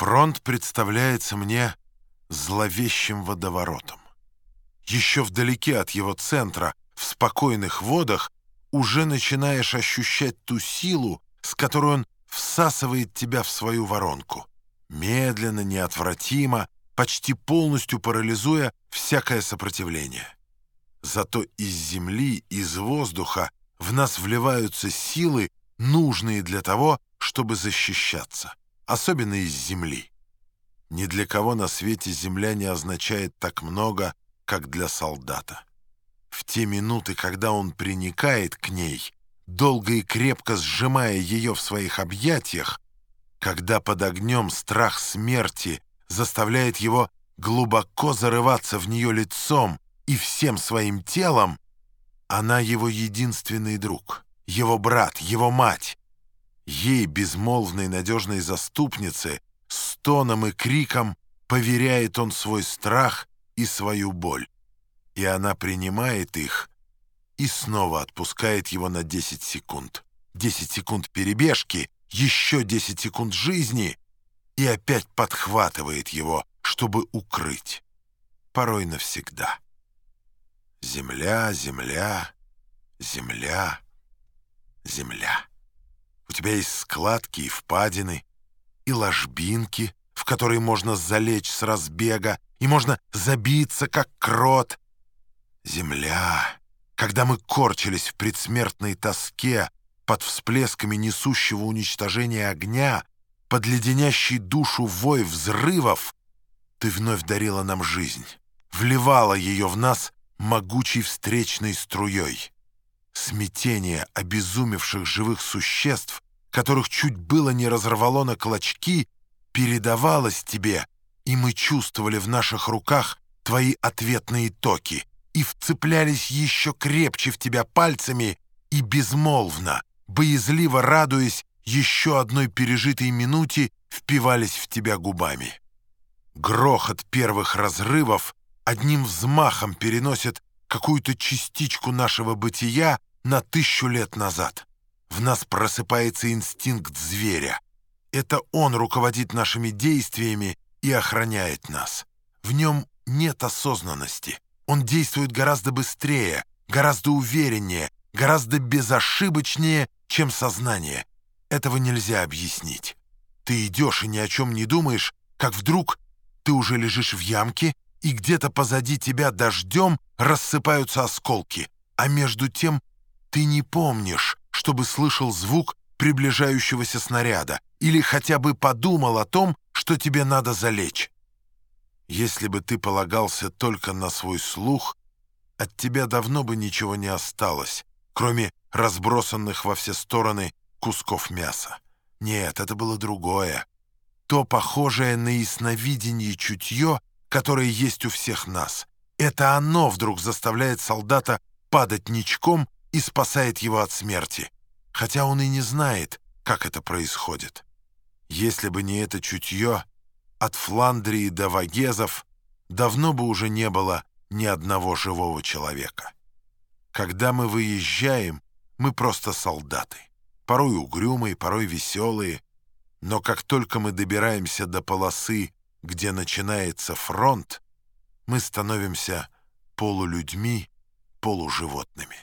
Фронт представляется мне зловещим водоворотом. Еще вдалеке от его центра, в спокойных водах, уже начинаешь ощущать ту силу, с которой он всасывает тебя в свою воронку. Медленно, неотвратимо, почти полностью парализуя всякое сопротивление. Зато из земли, из воздуха в нас вливаются силы, нужные для того, чтобы защищаться, особенно из земли. Ни для кого на свете земля не означает так много, как для солдата. В те минуты, когда он приникает к ней, долго и крепко сжимая ее в своих объятиях, когда под огнем страх смерти заставляет его глубоко зарываться в нее лицом и всем своим телом, она его единственный друг, его брат, его мать. Ей, безмолвной надежной заступнице, стоном и криком поверяет он свой страх и свою боль. И она принимает их и снова отпускает его на 10 секунд. 10 секунд перебежки, еще 10 секунд жизни и опять подхватывает его, чтобы укрыть. Порой навсегда. Земля, земля, земля, земля. У тебя есть складки и впадины, и ложбинки, в которые можно залечь с разбега, и можно забиться, как крот. Земля, когда мы корчились в предсмертной тоске под всплесками несущего уничтожения огня, под леденящей душу вой взрывов, ты вновь дарила нам жизнь, вливала ее в нас могучей встречной струей. Смятение обезумевших живых существ, которых чуть было не разорвало на клочки, передавалось тебе, и мы чувствовали в наших руках твои ответные токи и вцеплялись еще крепче в тебя пальцами и безмолвно, боязливо радуясь еще одной пережитой минуте, впивались в тебя губами. Грохот первых разрывов одним взмахом переносит какую-то частичку нашего бытия на тысячу лет назад. В нас просыпается инстинкт зверя. Это он руководит нашими действиями и охраняет нас. В нем нет осознанности. Он действует гораздо быстрее, гораздо увереннее, гораздо безошибочнее, чем сознание. Этого нельзя объяснить. Ты идешь и ни о чем не думаешь, как вдруг ты уже лежишь в ямке, и где-то позади тебя дождем рассыпаются осколки, а между тем ты не помнишь, чтобы слышал звук приближающегося снаряда или хотя бы подумал о том, что тебе надо залечь. Если бы ты полагался только на свой слух, от тебя давно бы ничего не осталось, кроме разбросанных во все стороны кусков мяса. Нет, это было другое. То похожее на ясновидение чутье, которое есть у всех нас. Это оно вдруг заставляет солдата падать ничком и спасает его от смерти, хотя он и не знает, как это происходит. Если бы не это чутье, от Фландрии до Вагезов давно бы уже не было ни одного живого человека. Когда мы выезжаем, мы просто солдаты, порой угрюмые, порой веселые, но как только мы добираемся до полосы, где начинается фронт, мы становимся полулюдьми, полуживотными.